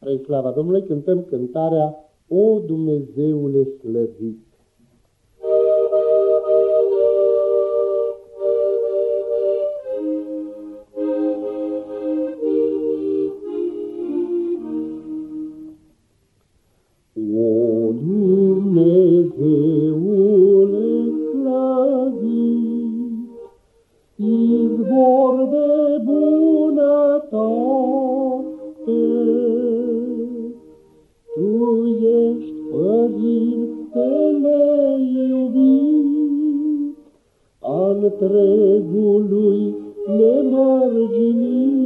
Spre slava Domnului cântăm cântarea O Dumnezeule slăvit. Întregului nemarginit,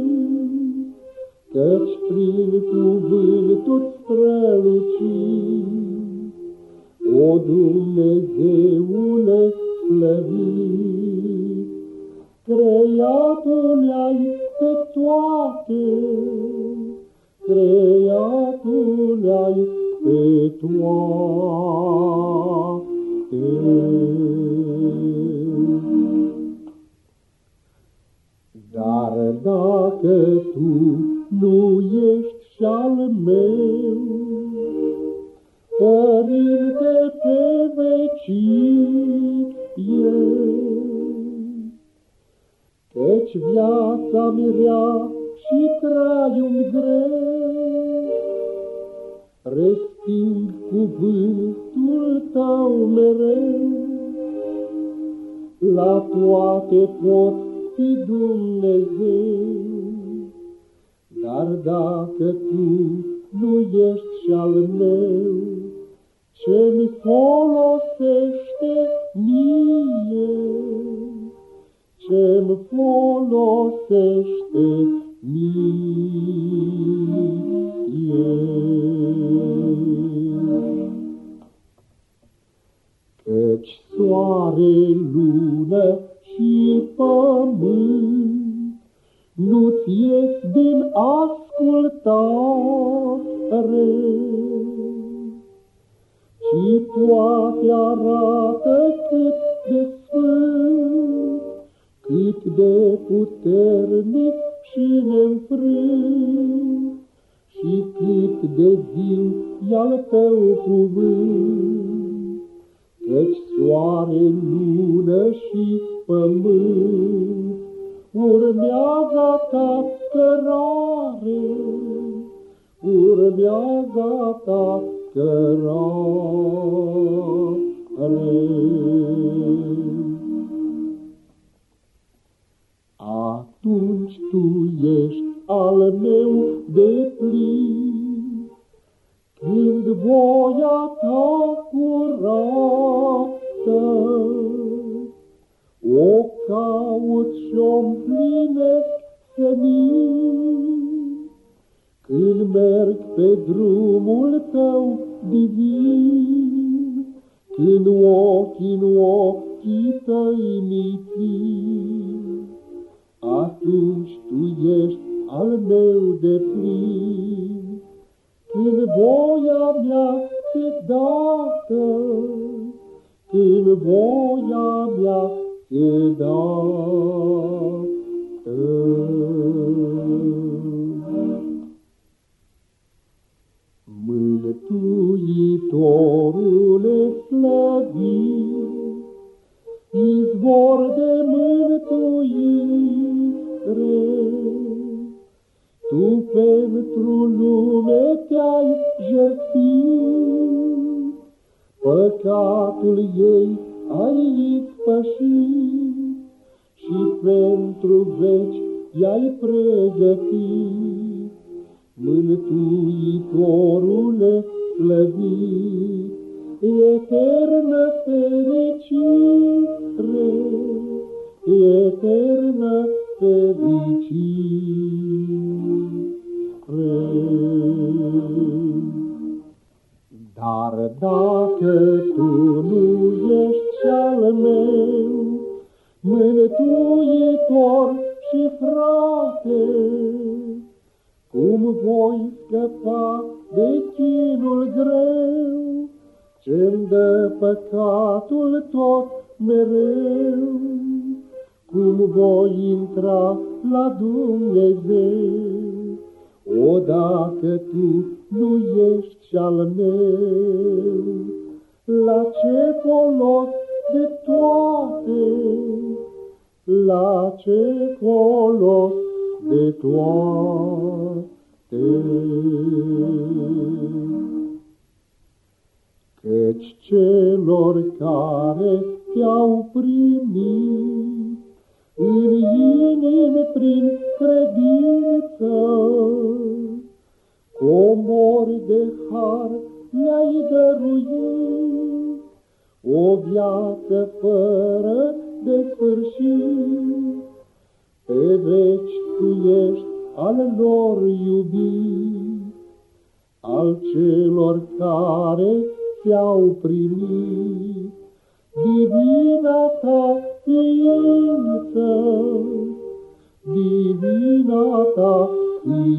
Căci prin cuvântul strălucit, O Dumnezeule slăvit, Părinte pe vecie, Căci viața mi rea și traiul greu, Resping cuvântul tău mereu, La toate pot fi Dumnezeu. Dar dacă tu nu ești și-al meu, Ce-mi folosește mie? Ce-mi folosește mie? Căci soare, lună și pământ Nu-ți ies din ascultare, Ci toate arată cât de sfânt, Cât de puternic și neînfrânt, Și cât de viu e al tău cuvânt. Căci soare, lună și pământ urmează ta cărare, urmează ta cărare. Atunci tu ești al meu de plin, când voia ta O caut și-o împlinesc senin, Când merg pe drumul tău divin, Când ochii în ochii tăi mi Atunci tu ești al meu de plin, Când voia mea se dată, Când voia mea se dată. Izvor de mântuire, Tu pentru lume te-ai jertfit, păcatul ei ai ispășit și pentru veci i-ai pregătit. Mântuitorule slăvit, eternă fericire, eternă fericire. Dar dacă tu nu ești cel meu, mântuitor și frate, cum voi scăpa de chinul greu, ce-mi dă păcatul tot mereu? Cum voi intra la Dumnezeu? Odată tu nu ești al meu, la ce folos de toate, la ce folos de toate. Căci celor care te-au primit în inimi prin credință, comori de har le-ai dăruit, o viață fără de sfârșit. Pe veci tu ești al lor iubit, al celor care ți-au primit divina ta ființă, divina ta ființă.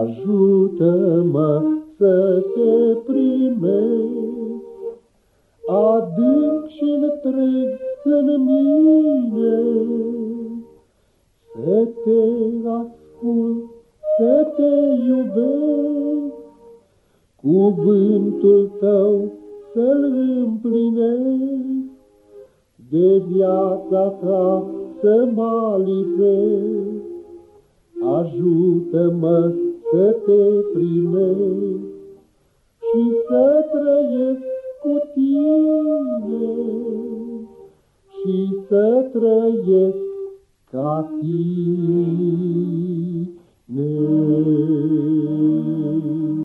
Ajută-mă să te primesc, adânc și întreg în mine, să te ascult, să te iubesc, cuvântul tău să-l împlinesc, de viața ta să mă lipesc. Ajută-mă să te primesc. Și să trăiesc